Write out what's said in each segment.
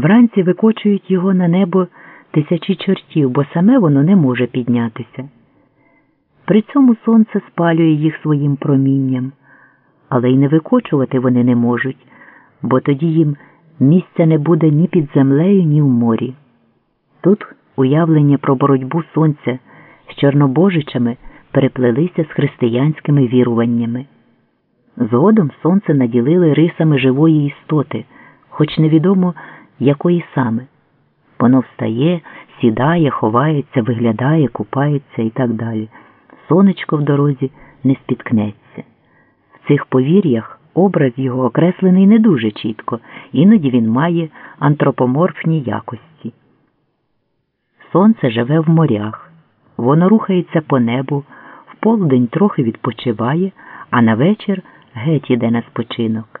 Вранці викочують його на небо тисячі чортів, бо саме воно не може піднятися. При цьому сонце спалює їх своїм промінням, але й не викочувати вони не можуть, бо тоді їм місця не буде ні під землею, ні в морі. Тут уявлення про боротьбу сонця з чорнобожичами переплелися з християнськими віруваннями. Згодом сонце наділили рисами живої істоти, хоч невідомо якої саме. Воно встає, сідає, ховається, виглядає, купається і так далі. Сонечко в дорозі не спіткнеться. В цих повір'ях образ його окреслений не дуже чітко, іноді він має антропоморфні якості. Сонце живе в морях, воно рухається по небу, в полдень трохи відпочиває, а на вечір геть іде на спочинок.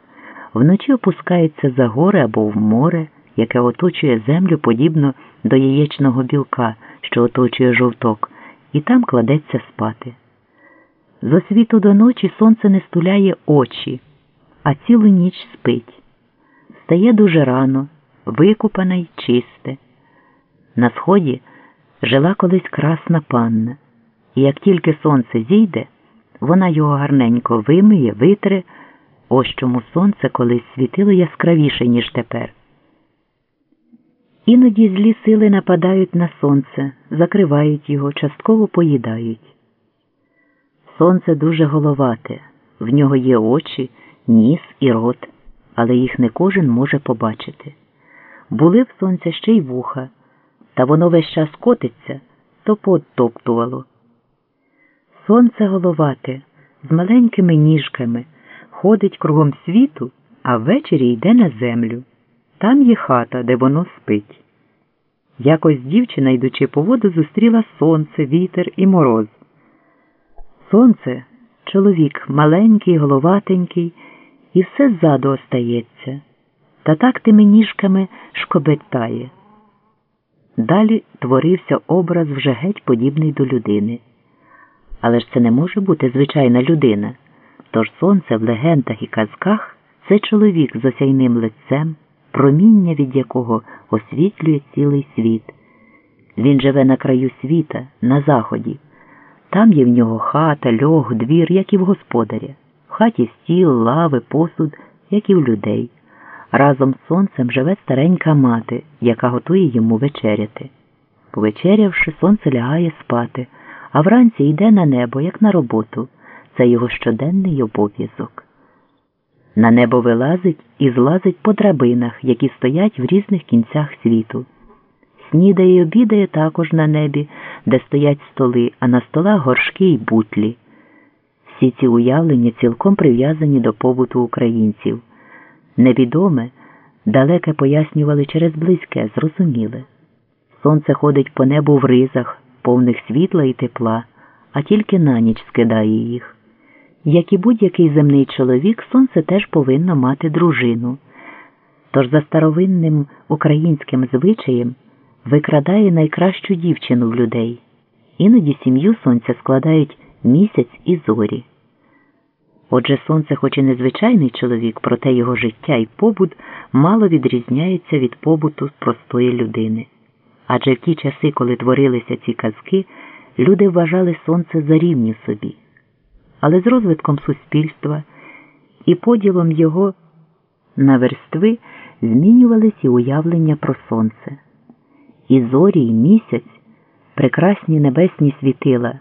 Вночі опускається за гори або в море, яке оточує землю подібно до яєчного білка, що оточує жовток, і там кладеться спати. З освіту до ночі сонце не стуляє очі, а цілу ніч спить. Стає дуже рано, викупане й чисте. На сході жила колись красна панна, і як тільки сонце зійде, вона його гарненько вимиє, витре, ось чому сонце колись світило яскравіше, ніж тепер. Іноді злі сили нападають на сонце, закривають його, частково поїдають. Сонце дуже головате, в нього є очі, ніс і рот, але їх не кожен може побачити. Були в сонця ще й вуха, та воно весь час котиться, то подтоптувало. Сонце головате, з маленькими ніжками, ходить кругом світу, а ввечері йде на землю. Там є хата, де воно спить. Якось дівчина, йдучи по воду, зустріла сонце, вітер і мороз. Сонце чоловік маленький, головатенький, і все ззаду остається, та так тими ніжками шкобетає. Далі творився образ вже геть подібний до людини. Але ж це не може бути звичайна людина. Тож сонце в легендах і казках це чоловік з осяйним лицем, проміння від якого освітлює цілий світ. Він живе на краю світа, на заході. Там є в нього хата, льох, двір, як і в господаря, в хаті стіл, лави, посуд, як і в людей. Разом з сонцем живе старенька мати, яка готує йому вечеряти. Повечерявши, сонце лягає спати, а вранці йде на небо, як на роботу. Це його щоденний обов'язок. На небо вилазить і злазить по драбинах, які стоять в різних кінцях світу. Снідає й обідає також на небі, де стоять столи, а на столах горшки й бутлі. Всі ці уявлення цілком прив'язані до побуту українців. Невідоме, далеке пояснювали через близьке, зрозуміле. Сонце ходить по небу в ризах, повних світла і тепла, а тільки на ніч скидає їх. Як і будь-який земний чоловік, сонце теж повинно мати дружину. Тож за старовинним українським звичаєм викрадає найкращу дівчину в людей. Іноді сім'ю сонця складають місяць і зорі. Отже, сонце, хоч і незвичайний чоловік, проте його життя і побут мало відрізняється від побуту простої людини. Адже в ті часи, коли творилися ці казки, люди вважали сонце за рівні собі. Але з розвитком суспільства і поділом його на верстви змінювалися і уявлення про сонце. І зорі, і місяць прекрасні небесні світила,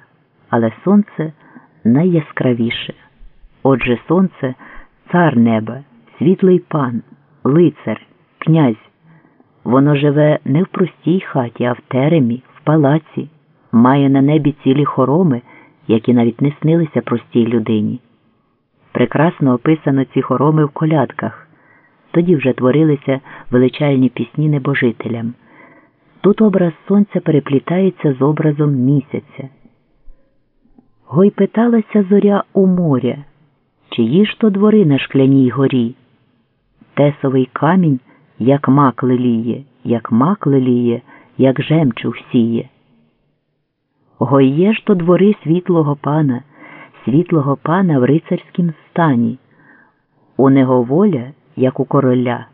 але сонце найяскравіше. Отже, сонце цар неба, світлий пан, лицар, князь. Воно живе не в простій хаті, а в теремі, в палаці, має на небі цілі хороми, які навіть не снилися простій людині. Прекрасно описано ці хороми в колядках. Тоді вже творилися величальні пісні небожителям. Тут образ сонця переплітається з образом місяця. Гой питалася зоря у моря, чиї ж то двори на шкляній горі. Тесовий камінь, як мак леліє, як мак леліє, як жемчуг сіє. Гой є ж то двори світлого пана, світлого пана в рицарськім стані. У него воля, як у короля,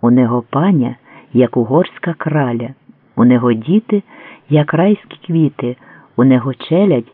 у него паня як угорська краля, у него діти, як райські квіти, у него челядь,